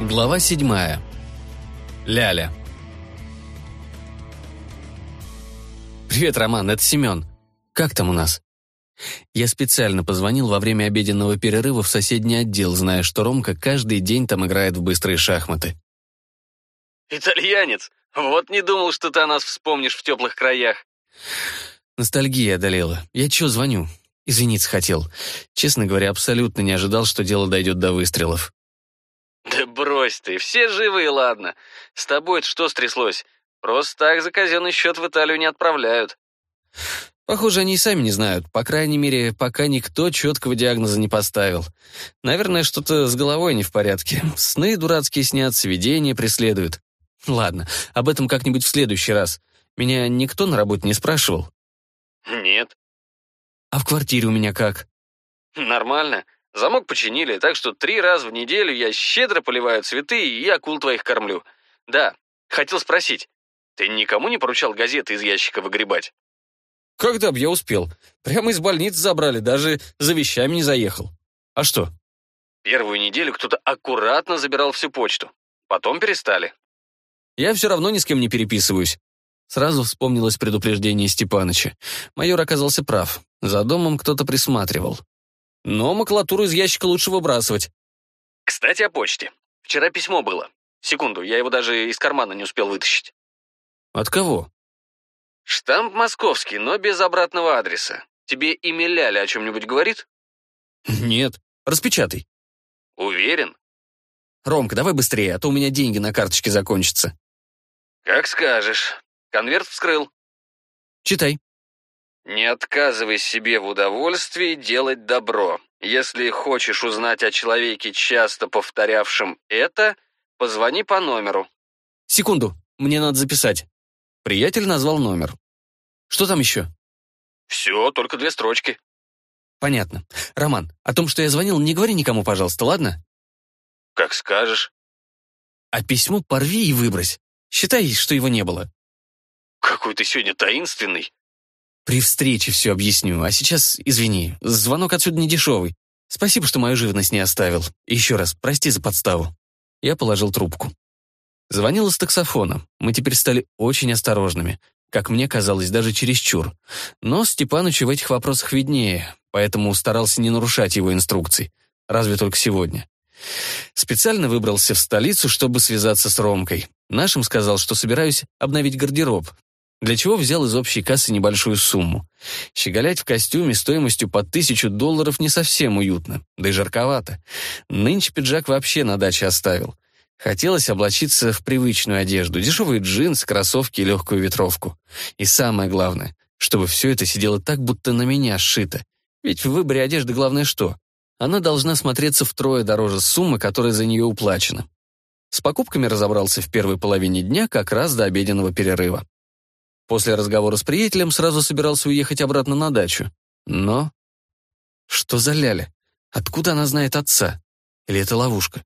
Глава седьмая. Ляля. «Привет, Роман, это Семен. Как там у нас?» Я специально позвонил во время обеденного перерыва в соседний отдел, зная, что Ромка каждый день там играет в быстрые шахматы. «Итальянец! Вот не думал, что ты о нас вспомнишь в теплых краях!» Ностальгия одолела. Я чё звоню? Извиниться хотел. Честно говоря, абсолютно не ожидал, что дело дойдет до выстрелов. «Да брось ты, все живы и ладно. С тобой-то что стряслось? Просто так за казенный счет в Италию не отправляют». Похоже, они и сами не знают. По крайней мере, пока никто четкого диагноза не поставил. Наверное, что-то с головой не в порядке. Сны дурацкие снятся, видения преследуют. Ладно, об этом как-нибудь в следующий раз. Меня никто на работе не спрашивал? «Нет». А в квартире у меня как? «Нормально. Замок починили, так что три раза в неделю я щедро поливаю цветы и акул твоих кормлю. Да, хотел спросить, ты никому не поручал газеты из ящика выгребать? Когда б я успел? Прямо из больницы забрали, даже за вещами не заехал. А что? Первую неделю кто-то аккуратно забирал всю почту. Потом перестали. Я все равно ни с кем не переписываюсь. Сразу вспомнилось предупреждение Степаныча. Майор оказался прав. За домом кто-то присматривал. Но макулатуру из ящика лучше выбрасывать. Кстати, о почте. Вчера письмо было. Секунду, я его даже из кармана не успел вытащить. От кого? Штамп московский, но без обратного адреса. Тебе имя Ляля о чем-нибудь говорит? Нет. Распечатай. Уверен? Ромка, давай быстрее, а то у меня деньги на карточке закончатся. Как скажешь. Конверт вскрыл. Читай. Не отказывай себе в удовольствии делать добро. Если хочешь узнать о человеке, часто повторявшем это, позвони по номеру. Секунду, мне надо записать. Приятель назвал номер. Что там еще? Все, только две строчки. Понятно. Роман, о том, что я звонил, не говори никому, пожалуйста, ладно? Как скажешь. А письмо порви и выбрось. Считай, что его не было. Какой ты сегодня таинственный. При встрече все объясню, а сейчас, извини, звонок отсюда не дешевый. Спасибо, что мою живность не оставил. Еще раз, прости за подставу. Я положил трубку. Звонил из таксофона. Мы теперь стали очень осторожными. Как мне казалось, даже чересчур. Но Степанычу в этих вопросах виднее, поэтому старался не нарушать его инструкций. Разве только сегодня. Специально выбрался в столицу, чтобы связаться с Ромкой. Нашим сказал, что собираюсь обновить гардероб, для чего взял из общей кассы небольшую сумму. Щеголять в костюме стоимостью под тысячу долларов не совсем уютно, да и жарковато. Нынче пиджак вообще на даче оставил. Хотелось облачиться в привычную одежду, дешевые джинсы, кроссовки и легкую ветровку. И самое главное, чтобы все это сидело так, будто на меня сшито. Ведь в выборе одежды главное что? Она должна смотреться втрое дороже суммы, которая за нее уплачена. С покупками разобрался в первой половине дня, как раз до обеденного перерыва. После разговора с приятелем сразу собирался уехать обратно на дачу. Но... Что за ляля? Откуда она знает отца? Или это ловушка?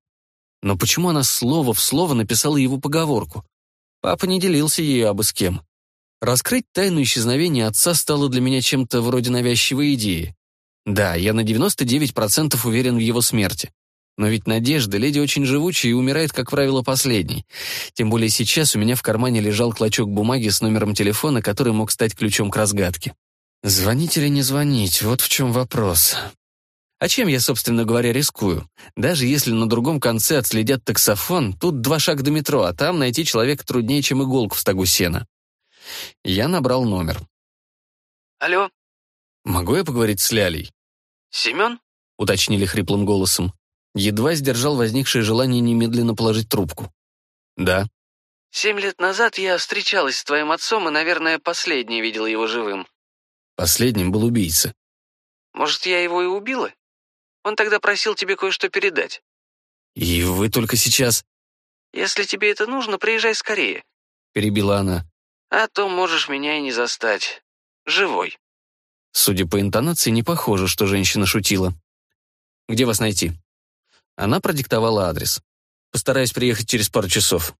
Но почему она слово в слово написала его поговорку? Папа не делился ею абы с кем. Раскрыть тайну исчезновения отца стало для меня чем-то вроде навязчивой идеи. Да, я на 99% уверен в его смерти. Но ведь Надежда — леди очень живучая и умирает, как правило, последней. Тем более сейчас у меня в кармане лежал клочок бумаги с номером телефона, который мог стать ключом к разгадке. Звонить или не звонить — вот в чем вопрос. А чем я, собственно говоря, рискую? Даже если на другом конце отследят таксофон, тут два шага до метро, а там найти человека труднее, чем иголку в стогу сена. Я набрал номер. Алло. «Могу я поговорить с Лялей?» Семен? уточнили хриплым голосом. Едва сдержал возникшее желание немедленно положить трубку. «Да». «Семь лет назад я встречалась с твоим отцом и, наверное, последний видела его живым». Последним был убийца. «Может, я его и убила? Он тогда просил тебе кое-что передать». «И вы только сейчас...» «Если тебе это нужно, приезжай скорее», — перебила она. «А то можешь меня и не застать. Живой». Судя по интонации, не похоже, что женщина шутила. «Где вас найти?» Она продиктовала адрес. Постараюсь приехать через пару часов.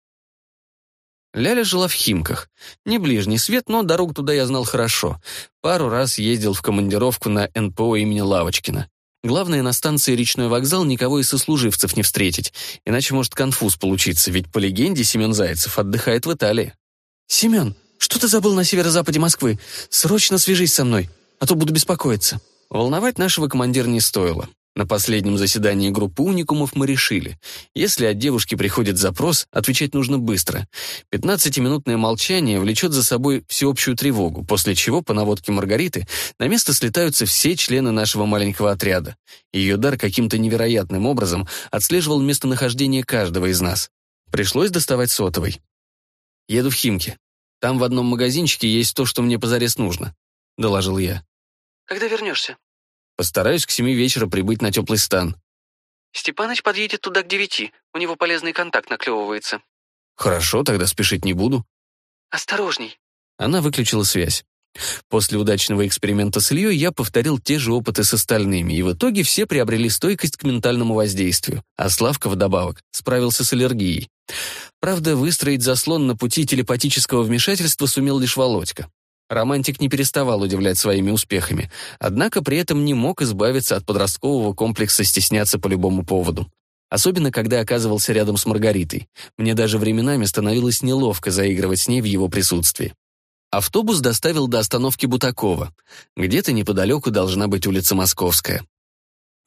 Ляля жила в Химках. Не ближний свет, но дорогу туда я знал хорошо. Пару раз ездил в командировку на НПО имени Лавочкина. Главное, на станции речной вокзал никого из сослуживцев не встретить, иначе может конфуз получиться, ведь по легенде Семен Зайцев отдыхает в Италии. «Семен, что ты забыл на северо-западе Москвы? Срочно свяжись со мной, а то буду беспокоиться». Волновать нашего командира не стоило. На последнем заседании группы уникумов мы решили, если от девушки приходит запрос, отвечать нужно быстро. Пятнадцатиминутное молчание влечет за собой всеобщую тревогу, после чего, по наводке Маргариты, на место слетаются все члены нашего маленького отряда. Ее дар каким-то невероятным образом отслеживал местонахождение каждого из нас. Пришлось доставать сотовый. «Еду в Химки. Там в одном магазинчике есть то, что мне позарез нужно», — доложил я. «Когда вернешься?» Постараюсь к семи вечера прибыть на теплый стан. Степаныч подъедет туда к девяти. У него полезный контакт наклевывается. Хорошо, тогда спешить не буду. Осторожней. Она выключила связь. После удачного эксперимента с Ильей я повторил те же опыты с остальными, и в итоге все приобрели стойкость к ментальному воздействию, а Славка вдобавок справился с аллергией. Правда, выстроить заслон на пути телепатического вмешательства сумел лишь Володька. Романтик не переставал удивлять своими успехами, однако при этом не мог избавиться от подросткового комплекса стесняться по любому поводу. Особенно, когда оказывался рядом с Маргаритой. Мне даже временами становилось неловко заигрывать с ней в его присутствии. Автобус доставил до остановки Бутакова. Где-то неподалеку должна быть улица Московская.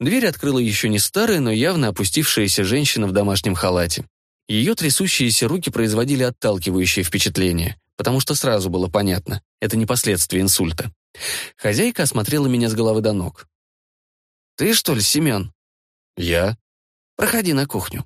Дверь открыла еще не старая, но явно опустившаяся женщина в домашнем халате. Ее трясущиеся руки производили отталкивающее впечатление потому что сразу было понятно, это не последствия инсульта. Хозяйка осмотрела меня с головы до ног. «Ты, что ли, Семен?» «Я». «Проходи на кухню».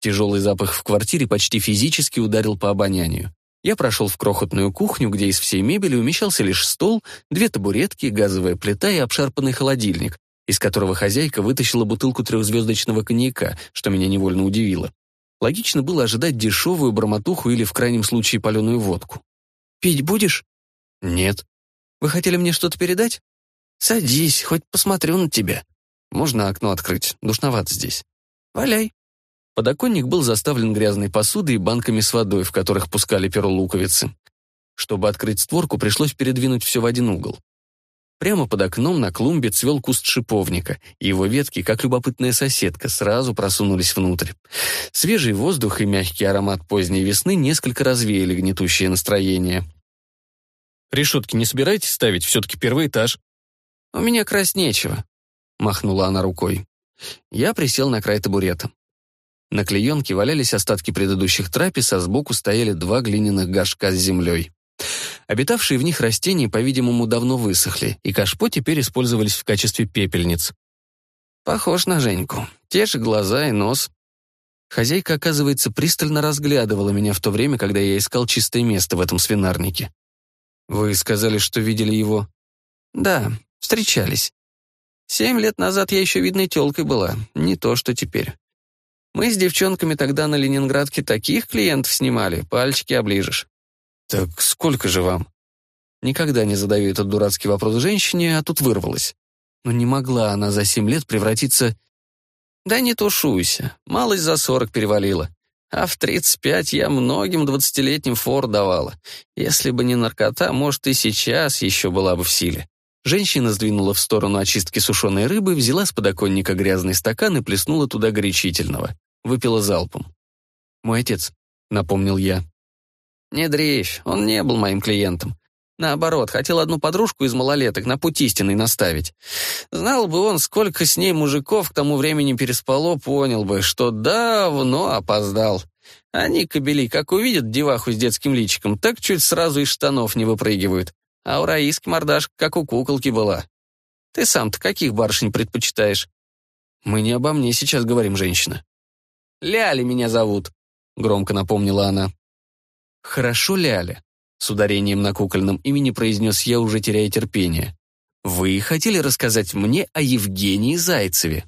Тяжелый запах в квартире почти физически ударил по обонянию. Я прошел в крохотную кухню, где из всей мебели умещался лишь стол, две табуретки, газовая плита и обшарпанный холодильник, из которого хозяйка вытащила бутылку трехзвездочного коньяка, что меня невольно удивило. Логично было ожидать дешевую бормотуху или, в крайнем случае, паленую водку. «Пить будешь?» «Нет». «Вы хотели мне что-то передать?» «Садись, хоть посмотрю на тебя». «Можно окно открыть, душновато здесь». «Валяй». Подоконник был заставлен грязной посудой и банками с водой, в которых пускали перо луковицы. Чтобы открыть створку, пришлось передвинуть все в один угол. Прямо под окном на клумбе цвел куст шиповника, и его ветки, как любопытная соседка, сразу просунулись внутрь. Свежий воздух и мягкий аромат поздней весны несколько развеяли гнетущее настроение. «Решетки не собираетесь ставить? Все-таки первый этаж». «У меня красть нечего», — махнула она рукой. Я присел на край табурета. На клеенке валялись остатки предыдущих трапез, а сбоку стояли два глиняных горшка с землей. Обитавшие в них растения, по-видимому, давно высохли, и кашпо теперь использовались в качестве пепельниц. Похож на Женьку. Те же глаза и нос. Хозяйка, оказывается, пристально разглядывала меня в то время, когда я искал чистое место в этом свинарнике. «Вы сказали, что видели его?» «Да, встречались. Семь лет назад я еще видной тёлкой была, не то что теперь. Мы с девчонками тогда на Ленинградке таких клиентов снимали, пальчики оближешь. «Так сколько же вам?» Никогда не задаю этот дурацкий вопрос женщине, а тут вырвалась. Но не могла она за семь лет превратиться... Да не тушуйся, малость за сорок перевалила. А в тридцать пять я многим двадцатилетним фор давала. Если бы не наркота, может, и сейчас еще была бы в силе. Женщина сдвинула в сторону очистки сушеной рыбы, взяла с подоконника грязный стакан и плеснула туда горячительного. Выпила залпом. «Мой отец», — напомнил я. «Не дрейфь, он не был моим клиентом. Наоборот, хотел одну подружку из малолеток на путь истинный наставить. Знал бы он, сколько с ней мужиков к тому времени переспало, понял бы, что давно опоздал. Они, кобели, как увидят деваху с детским личиком, так чуть сразу из штанов не выпрыгивают. А у Раиски мордашка, как у куколки была. Ты сам-то каких барышень предпочитаешь? Мы не обо мне сейчас говорим, женщина. Ляли меня зовут, громко напомнила она. «Хорошо, Ляля», — с ударением на кукольном имени произнес я, уже теряя терпение. «Вы хотели рассказать мне о Евгении Зайцеве?»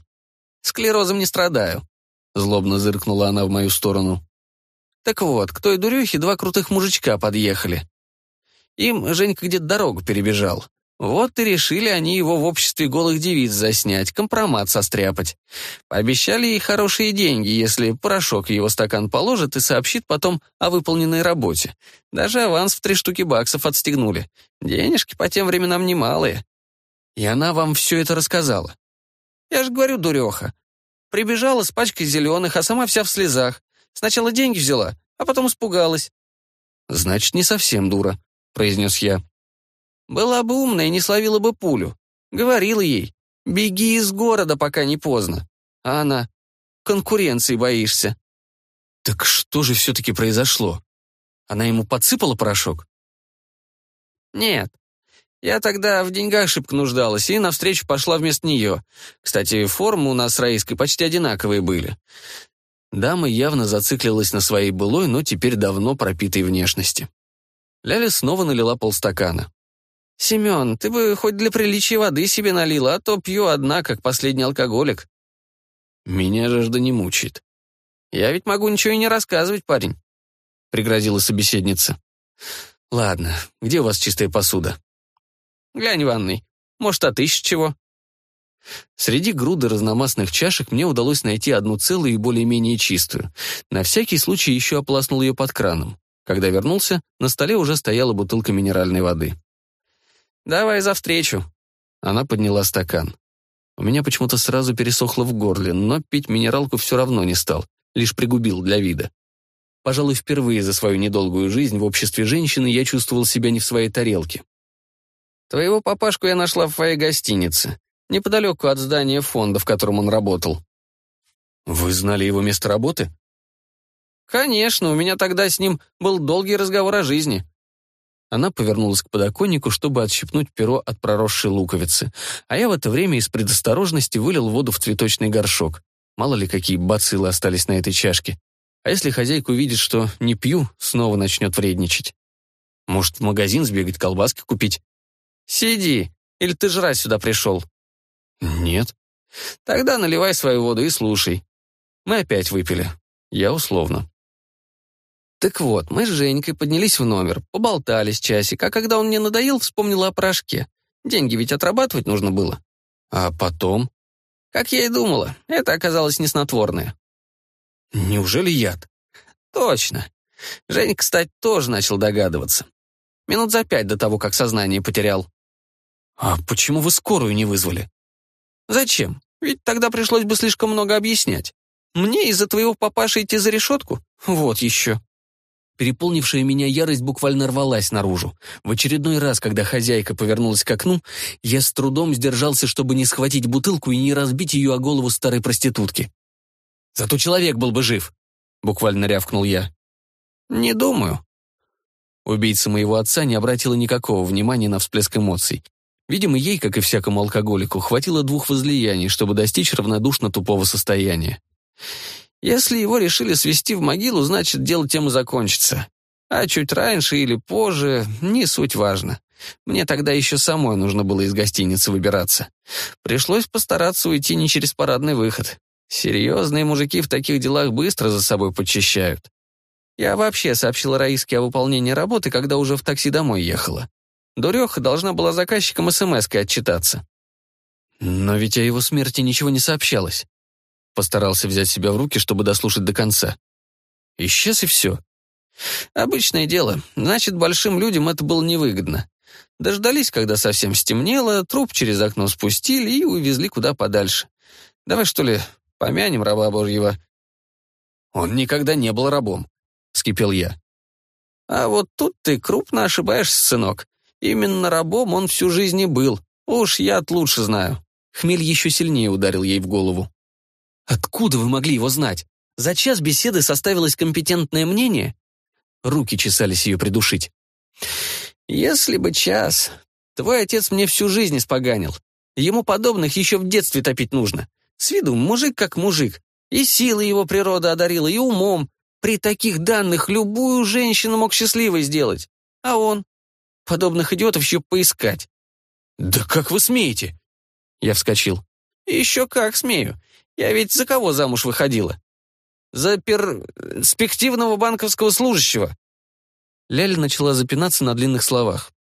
«Склерозом не страдаю», — злобно зыркнула она в мою сторону. «Так вот, к той дурехе два крутых мужичка подъехали. Им Женька где-то дорогу перебежал. Вот и решили они его в обществе голых девиц заснять, компромат состряпать. Пообещали ей хорошие деньги, если порошок его стакан положит и сообщит потом о выполненной работе. Даже аванс в три штуки баксов отстегнули. Денежки по тем временам немалые. И она вам все это рассказала. Я же говорю, дуреха. Прибежала с пачкой зеленых, а сама вся в слезах. Сначала деньги взяла, а потом испугалась. «Значит, не совсем дура», — произнес я. «Была бы умная не словила бы пулю. Говорила ей, беги из города, пока не поздно. А она, конкуренции боишься». «Так что же все-таки произошло? Она ему подсыпала порошок?» «Нет. Я тогда в деньгах шибко нуждалась и навстречу пошла вместо нее. Кстати, формы у нас с Раиской почти одинаковые были. Дама явно зациклилась на своей былой, но теперь давно пропитой внешности. Ляля снова налила полстакана. «Семен, ты бы хоть для приличия воды себе налила, а то пью одна, как последний алкоголик». «Меня жажда не мучает». «Я ведь могу ничего и не рассказывать, парень», — пригрозила собеседница. «Ладно, где у вас чистая посуда?» «Глянь, ванной. Может, отыщешь чего?» Среди груды разномастных чашек мне удалось найти одну целую и более-менее чистую. На всякий случай еще ополоснул ее под краном. Когда вернулся, на столе уже стояла бутылка минеральной воды. «Давай за встречу». Она подняла стакан. У меня почему-то сразу пересохло в горле, но пить минералку все равно не стал, лишь пригубил для вида. Пожалуй, впервые за свою недолгую жизнь в обществе женщины я чувствовал себя не в своей тарелке. «Твоего папашку я нашла в твоей гостинице неподалеку от здания фонда, в котором он работал. Вы знали его место работы? Конечно, у меня тогда с ним был долгий разговор о жизни. Она повернулась к подоконнику, чтобы отщипнуть перо от проросшей луковицы, а я в это время из предосторожности вылил воду в цветочный горшок. Мало ли, какие бациллы остались на этой чашке. А если хозяйка увидит, что не пью, снова начнет вредничать. Может, в магазин сбегать, колбаски купить? Сиди, или ты жрать сюда пришел? «Нет». «Тогда наливай свою воду и слушай». Мы опять выпили. Я условно. Так вот, мы с Женькой поднялись в номер, поболтались часик, а когда он мне надоел, вспомнила о порошке. Деньги ведь отрабатывать нужно было. А потом? Как я и думала, это оказалось не снотворное. Неужели яд? Точно. Женька, кстати, тоже начал догадываться. Минут за пять до того, как сознание потерял. А почему вы скорую не вызвали? Зачем? Ведь тогда пришлось бы слишком много объяснять. Мне из-за твоего папаши идти за решетку? Вот еще. Переполнившая меня ярость буквально рвалась наружу. В очередной раз, когда хозяйка повернулась к окну, я с трудом сдержался, чтобы не схватить бутылку и не разбить ее о голову старой проститутки. «Зато человек был бы жив», — буквально рявкнул я. «Не думаю». Убийца моего отца не обратила никакого внимания на всплеск эмоций. Видимо, ей, как и всякому алкоголику, хватило двух возлияний, чтобы достичь равнодушно тупого состояния. Если его решили свести в могилу, значит, дело тем и закончится. А чуть раньше или позже, не суть важно. Мне тогда еще самой нужно было из гостиницы выбираться. Пришлось постараться уйти не через парадный выход. Серьезные мужики в таких делах быстро за собой подчищают. Я вообще сообщила Раиске о выполнении работы, когда уже в такси домой ехала. Дуреха должна была заказчикам СМС-кой отчитаться. Но ведь о его смерти ничего не сообщалось. Постарался взять себя в руки, чтобы дослушать до конца. Исчез и все. Обычное дело. Значит, большим людям это было невыгодно. Дождались, когда совсем стемнело, труп через окно спустили и увезли куда подальше. Давай, что ли, помянем раба Божьего. Он никогда не был рабом, — вскипел я. А вот тут ты крупно ошибаешься, сынок. Именно рабом он всю жизнь и был. Уж я лучше знаю. Хмель еще сильнее ударил ей в голову. «Откуда вы могли его знать? За час беседы составилось компетентное мнение?» Руки чесались ее придушить. «Если бы час. Твой отец мне всю жизнь испоганил. Ему подобных еще в детстве топить нужно. С виду мужик как мужик. И силой его природа одарила, и умом. При таких данных любую женщину мог счастливой сделать. А он? Подобных идиотов еще поискать». «Да как вы смеете?» Я вскочил. «Еще как смею. Я ведь за кого замуж выходила? За перспективного банковского служащего». Ляля начала запинаться на длинных словах.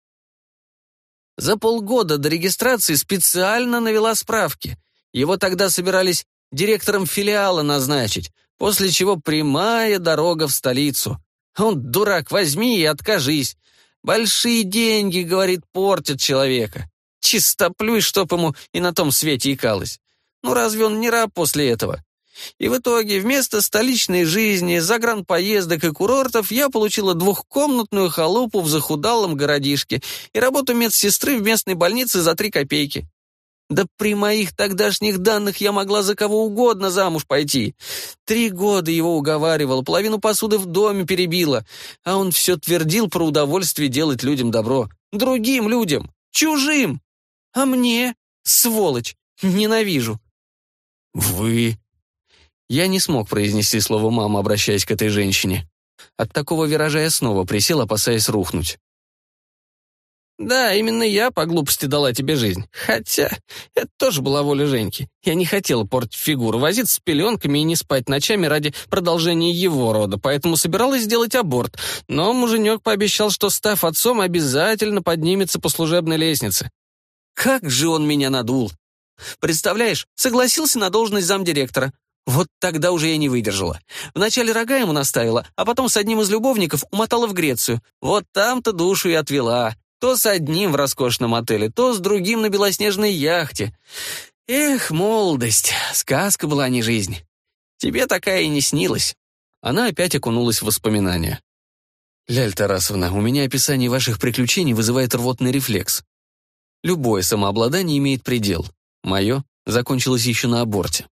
За полгода до регистрации специально навела справки. Его тогда собирались директором филиала назначить, после чего прямая дорога в столицу. Он, дурак, возьми и откажись. Большие деньги, говорит, портят человека. Чистоплюй, чтоб ему и на том свете икалось. Ну разве он не раб после этого? И в итоге вместо столичной жизни, загранпоездок и курортов я получила двухкомнатную халупу в захудалом городишке и работу медсестры в местной больнице за три копейки. Да при моих тогдашних данных я могла за кого угодно замуж пойти. Три года его уговаривала, половину посуды в доме перебила, а он все твердил про удовольствие делать людям добро. Другим людям, чужим. А мне, сволочь, ненавижу. «Вы...» Я не смог произнести слово «мама», обращаясь к этой женщине. От такого виража я снова присел, опасаясь рухнуть. «Да, именно я по глупости дала тебе жизнь. Хотя это тоже была воля Женьки. Я не хотела портить фигуру, возиться с пеленками и не спать ночами ради продолжения его рода, поэтому собиралась сделать аборт. Но муженек пообещал, что, став отцом, обязательно поднимется по служебной лестнице. Как же он меня надул! Представляешь, согласился на должность замдиректора. Вот тогда уже я не выдержала. Вначале рога ему наставила, а потом с одним из любовников умотала в Грецию. Вот там-то душу и отвела. То с одним в роскошном отеле, то с другим на белоснежной яхте. Эх, молодость, сказка была не жизнь. Тебе такая и не снилась. Она опять окунулась в воспоминания. «Ляль Тарасовна, у меня описание ваших приключений вызывает рвотный рефлекс. Любое самообладание имеет предел. Мое закончилось еще на аборте.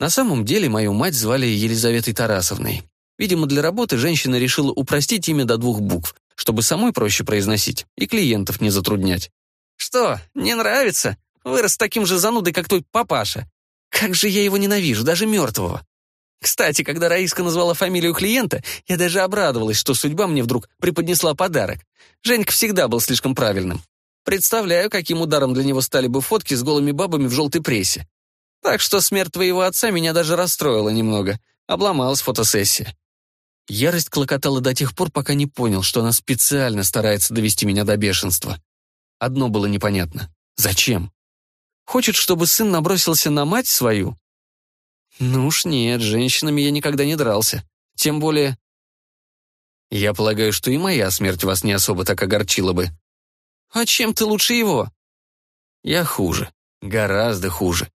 На самом деле мою мать звали Елизаветой Тарасовной. Видимо, для работы женщина решила упростить имя до двух букв, чтобы самой проще произносить и клиентов не затруднять. «Что, не нравится? Вырос таким же занудой, как твой папаша. Как же я его ненавижу, даже мертвого. Кстати, когда Раиска назвала фамилию клиента, я даже обрадовалась, что судьба мне вдруг преподнесла подарок. Женька всегда был слишком правильным. Представляю, каким ударом для него стали бы фотки с голыми бабами в желтой прессе. Так что смерть твоего отца меня даже расстроила немного. Обломалась фотосессия. Ярость клокотала до тех пор, пока не понял, что она специально старается довести меня до бешенства. Одно было непонятно. Зачем? Хочет, чтобы сын набросился на мать свою? Ну уж нет, с женщинами я никогда не дрался. Тем более... Я полагаю, что и моя смерть вас не особо так огорчила бы. А чем ты лучше его? Я хуже. Гораздо хуже.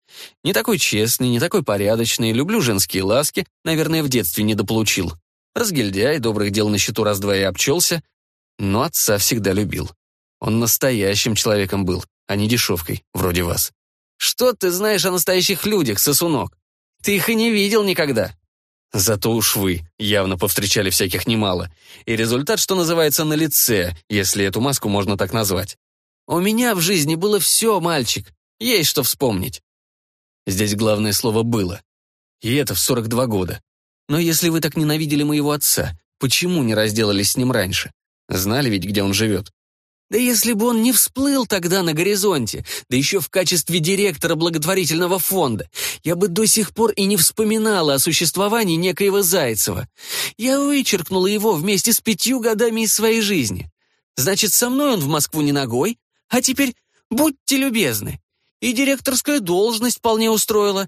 Не такой честный, не такой порядочный, люблю женские ласки, наверное, в детстве недополучил. Разгильдяй, добрых дел на счету раз-два и обчелся, но отца всегда любил. Он настоящим человеком был, а не дешевкой, вроде вас. Что ты знаешь о настоящих людях, сосунок? Ты их и не видел никогда. Зато уж вы явно повстречали всяких немало. И результат, что называется, на лице, если эту маску можно так назвать. У меня в жизни было все, мальчик. Есть что вспомнить. Здесь главное слово «было». И это в 42 года. Но если вы так ненавидели моего отца, почему не разделались с ним раньше? Знали ведь, где он живет. Да если бы он не всплыл тогда на горизонте, да еще в качестве директора благотворительного фонда, я бы до сих пор и не вспоминала о существовании некоего Зайцева. Я вычеркнула его вместе с пятью годами из своей жизни. Значит, со мной он в Москву не ногой, а теперь будьте любезны. И директорская должность вполне устроила.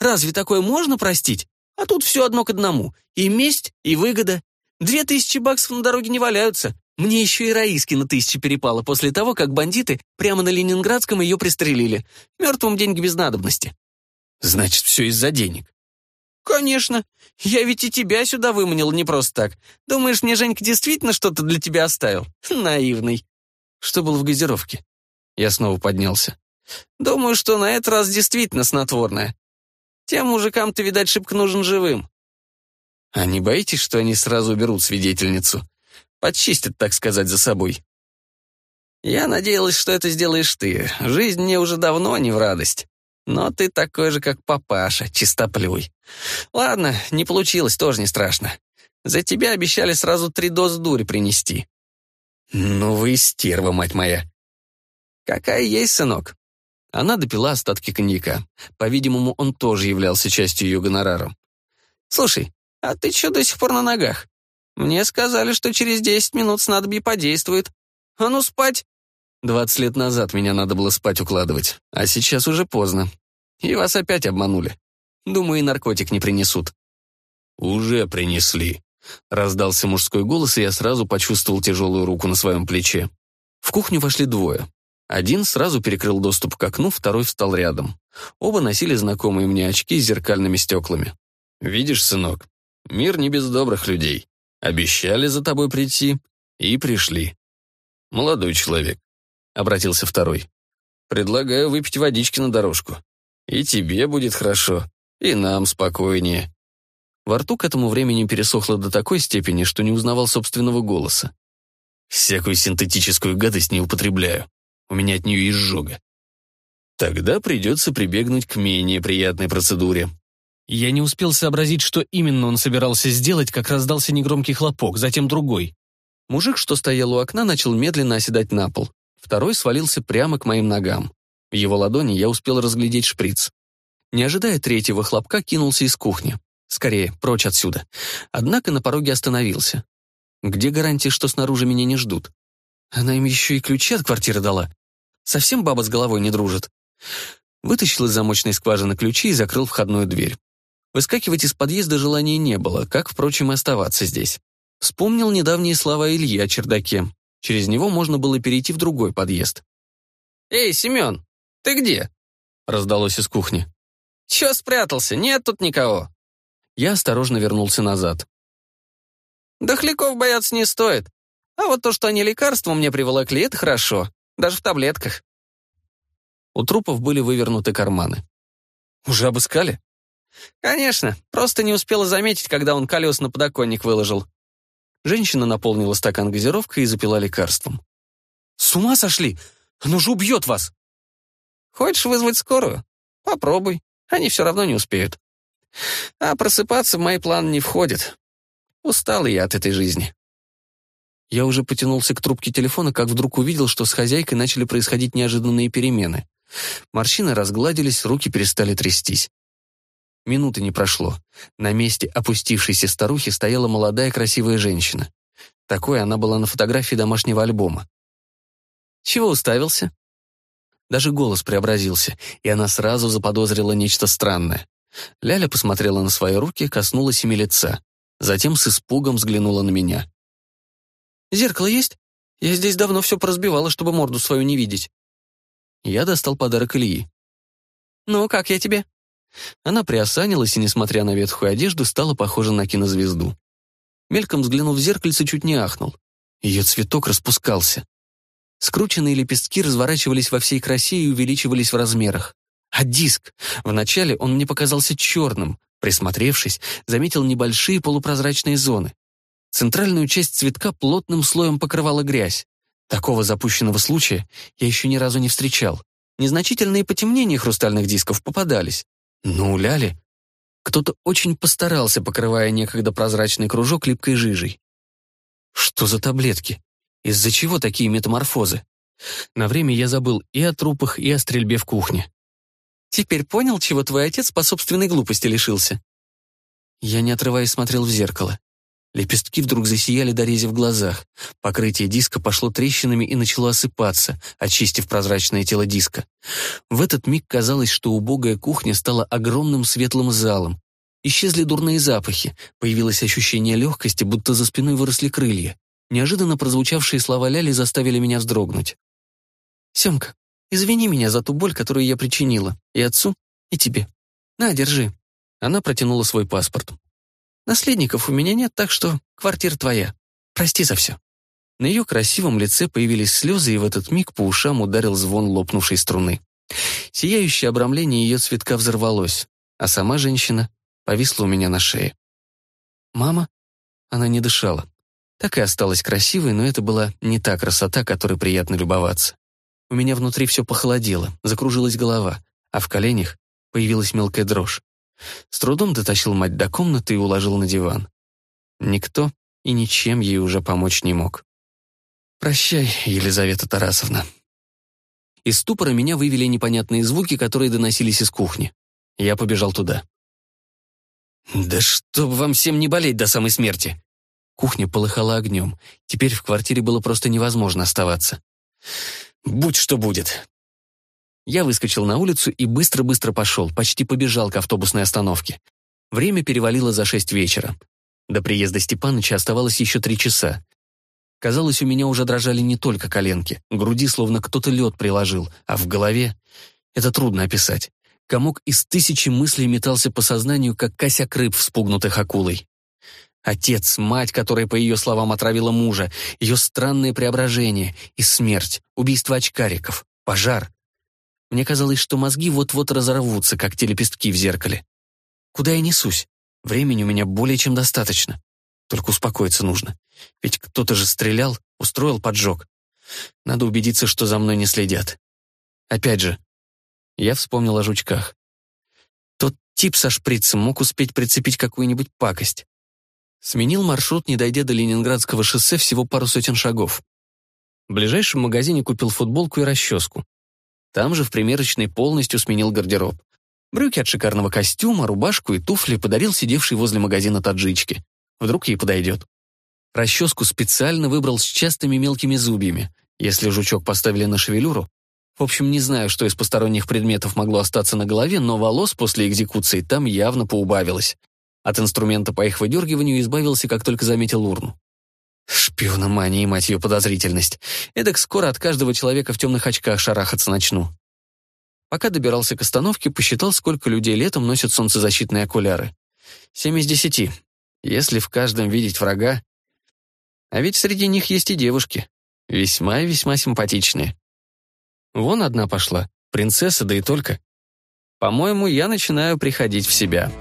Разве такое можно простить? А тут все одно к одному. И месть, и выгода. Две тысячи баксов на дороге не валяются. Мне еще и Раиски на тысячи перепало после того, как бандиты прямо на Ленинградском ее пристрелили. Мертвым деньги без надобности. Значит, все из-за денег. Конечно. Я ведь и тебя сюда выманил не просто так. Думаешь, мне Женька действительно что-то для тебя оставил? Наивный. Что было в газировке? Я снова поднялся. Думаю, что на этот раз действительно снотворное. Тем мужикам ты, видать, шибко нужен живым. А не боитесь, что они сразу уберут свидетельницу? Подчистят, так сказать, за собой. Я надеялась, что это сделаешь ты. Жизнь мне уже давно не в радость. Но ты такой же, как папаша, чистоплюй. Ладно, не получилось, тоже не страшно. За тебя обещали сразу три дозы дури принести. Ну вы стерва, мать моя. Какая есть, сынок. Она допила остатки коньяка. По-видимому, он тоже являлся частью ее гонорара. «Слушай, а ты что до сих пор на ногах? Мне сказали, что через десять минут снадобье подействует. А ну спать!» Двадцать лет назад меня надо было спать укладывать, а сейчас уже поздно. И вас опять обманули. Думаю, и наркотик не принесут. «Уже принесли», — раздался мужской голос, и я сразу почувствовал тяжелую руку на своем плече. В кухню вошли двое. Один сразу перекрыл доступ к окну, второй встал рядом. Оба носили знакомые мне очки с зеркальными стеклами. «Видишь, сынок, мир не без добрых людей. Обещали за тобой прийти и пришли. Молодой человек», — обратился второй. «Предлагаю выпить водички на дорожку. И тебе будет хорошо, и нам спокойнее». Во рту к этому времени пересохло до такой степени, что не узнавал собственного голоса. «Всякую синтетическую гадость не употребляю. У меня от нее изжога. Тогда придется прибегнуть к менее приятной процедуре. Я не успел сообразить, что именно он собирался сделать, как раздался негромкий хлопок, затем другой. Мужик, что стоял у окна, начал медленно оседать на пол. Второй свалился прямо к моим ногам. В его ладони я успел разглядеть шприц. Не ожидая третьего хлопка, кинулся из кухни. Скорее, прочь отсюда. Однако на пороге остановился. Где гарантия, что снаружи меня не ждут? Она им еще и ключи от квартиры дала. Совсем баба с головой не дружит. Вытащил из замочной скважины ключи и закрыл входную дверь. Выскакивать из подъезда желания не было, как, впрочем, и оставаться здесь. Вспомнил недавние слова Ильи о чердаке. Через него можно было перейти в другой подъезд. «Эй, Семен, ты где?» раздалось из кухни. «Чего спрятался? Нет тут никого». Я осторожно вернулся назад. «Дохляков бояться не стоит. А вот то, что они лекарства мне приволокли, это хорошо. Даже в таблетках. У трупов были вывернуты карманы. Уже обыскали? Конечно, просто не успела заметить, когда он колес на подоконник выложил. Женщина наполнила стакан газировкой и запила лекарством. «С ума сошли? Оно же убьет вас!» «Хочешь вызвать скорую? Попробуй. Они все равно не успеют. А просыпаться в мои планы не входит. Устал я от этой жизни». Я уже потянулся к трубке телефона, как вдруг увидел, что с хозяйкой начали происходить неожиданные перемены. Морщины разгладились, руки перестали трястись. Минуты не прошло. На месте опустившейся старухи стояла молодая красивая женщина. Такой она была на фотографии домашнего альбома. «Чего уставился?» Даже голос преобразился, и она сразу заподозрила нечто странное. Ляля посмотрела на свои руки, коснулась ими лица. Затем с испугом взглянула на меня. Зеркало есть? Я здесь давно все поразбивала, чтобы морду свою не видеть». Я достал подарок Ильи. «Ну, как я тебе?» Она приосанилась и, несмотря на ветхую одежду, стала похожа на кинозвезду. Мельком взглянув в зеркальце, чуть не ахнул. Ее цветок распускался. Скрученные лепестки разворачивались во всей красе и увеличивались в размерах. А диск? Вначале он мне показался черным. Присмотревшись, заметил небольшие полупрозрачные зоны. Центральную часть цветка плотным слоем покрывала грязь. Такого запущенного случая я еще ни разу не встречал. Незначительные потемнения хрустальных дисков попадались. Но у Ляли кто-то очень постарался, покрывая некогда прозрачный кружок липкой жижей. Что за таблетки? Из-за чего такие метаморфозы? На время я забыл и о трупах, и о стрельбе в кухне. Теперь понял, чего твой отец по собственной глупости лишился? Я, не отрываясь, смотрел в зеркало. Лепестки вдруг засияли до рези в глазах. Покрытие диска пошло трещинами и начало осыпаться, очистив прозрачное тело диска. В этот миг казалось, что убогая кухня стала огромным светлым залом. Исчезли дурные запахи, появилось ощущение легкости, будто за спиной выросли крылья. Неожиданно прозвучавшие слова Ляли заставили меня вздрогнуть. «Семка, извини меня за ту боль, которую я причинила. И отцу, и тебе. На, держи». Она протянула свой паспорт. Наследников у меня нет, так что квартира твоя. Прости за все». На ее красивом лице появились слезы, и в этот миг по ушам ударил звон лопнувшей струны. Сияющее обрамление ее цветка взорвалось, а сама женщина повисла у меня на шее. «Мама?» Она не дышала. Так и осталась красивой, но это была не та красота, которой приятно любоваться. У меня внутри все похолодело, закружилась голова, а в коленях появилась мелкая дрожь. С трудом дотащил мать до комнаты и уложил на диван. Никто и ничем ей уже помочь не мог. «Прощай, Елизавета Тарасовна». Из ступора меня вывели непонятные звуки, которые доносились из кухни. Я побежал туда. «Да чтоб вам всем не болеть до самой смерти!» Кухня полыхала огнем. Теперь в квартире было просто невозможно оставаться. «Будь что будет. Я выскочил на улицу и быстро-быстро пошел, почти побежал к автобусной остановке. Время перевалило за шесть вечера. До приезда Степаныча оставалось еще три часа. Казалось, у меня уже дрожали не только коленки, груди словно кто-то лед приложил, а в голове... Это трудно описать. Комок из тысячи мыслей метался по сознанию, как косяк рыб, вспугнутых акулой. Отец, мать, которая, по ее словам, отравила мужа, ее странное преображение и смерть, убийство очкариков, пожар. Мне казалось, что мозги вот-вот разорвутся, как те лепестки в зеркале. Куда я несусь? Времени у меня более чем достаточно. Только успокоиться нужно. Ведь кто-то же стрелял, устроил поджог. Надо убедиться, что за мной не следят. Опять же, я вспомнил о жучках. Тот тип со шприцем мог успеть прицепить какую-нибудь пакость. Сменил маршрут, не дойдя до Ленинградского шоссе всего пару сотен шагов. В ближайшем магазине купил футболку и расческу. Там же в примерочной полностью сменил гардероб. Брюки от шикарного костюма, рубашку и туфли подарил сидевший возле магазина таджичке. Вдруг ей подойдет. Расческу специально выбрал с частыми мелкими зубьями. Если жучок поставили на шевелюру, в общем, не знаю, что из посторонних предметов могло остаться на голове, но волос после экзекуции там явно поубавилось. От инструмента по их выдергиванию избавился, как только заметил урну. Шпиономания, мать ее, подозрительность. Эдак скоро от каждого человека в темных очках шарахаться начну. Пока добирался к остановке, посчитал, сколько людей летом носят солнцезащитные окуляры. Семь из десяти. Если в каждом видеть врага... А ведь среди них есть и девушки. Весьма и весьма симпатичные. Вон одна пошла, принцесса, да и только. По-моему, я начинаю приходить в себя.